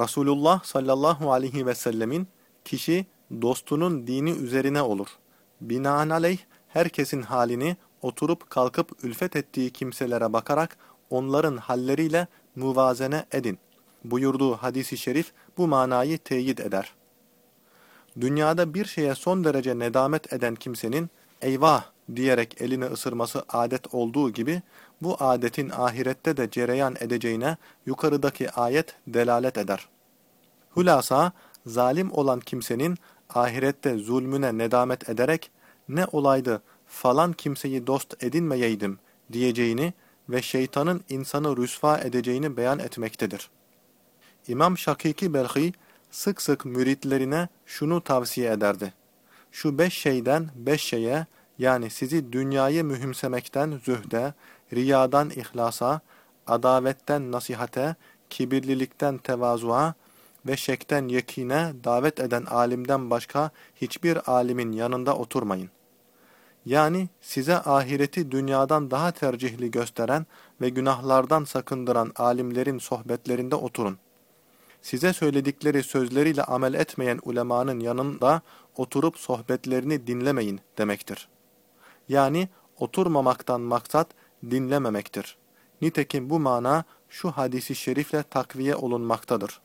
Resulullah sallallahu aleyhi ve sellemin kişi dostunun dini üzerine olur. Binaenaleyh herkesin halini oturup kalkıp ülfet ettiği kimselere bakarak onların halleriyle muvazene edin. Buyurduğu hadisi şerif bu manayı teyit eder. Dünyada bir şeye son derece nedamet eden kimsenin eyvah diyerek elini ısırması adet olduğu gibi bu adetin ahirette de cereyan edeceğine yukarıdaki ayet delalet eder. Hülasa, zalim olan kimsenin ahirette zulmüne nedamet ederek ne olaydı falan kimseyi dost edinmeyeydim diyeceğini ve şeytanın insanı rüsva edeceğini beyan etmektedir. İmam Şakiki Belhi sık sık müritlerine şunu tavsiye ederdi. Şu beş şeyden beş şeye yani sizi dünyayı mühimsemekten zühde, riyadan ihlasa, adavetten nasihate, kibirlilikten tevazuğa ve şekten yekine davet eden alimden başka hiçbir alimin yanında oturmayın. Yani size ahireti dünyadan daha tercihli gösteren ve günahlardan sakındıran alimlerin sohbetlerinde oturun. Size söyledikleri sözleriyle amel etmeyen ulemanın yanında oturup sohbetlerini dinlemeyin demektir. Yani oturmamaktan maksat dinlememektir. Nitekim bu mana şu hadisi şerifle takviye olunmaktadır.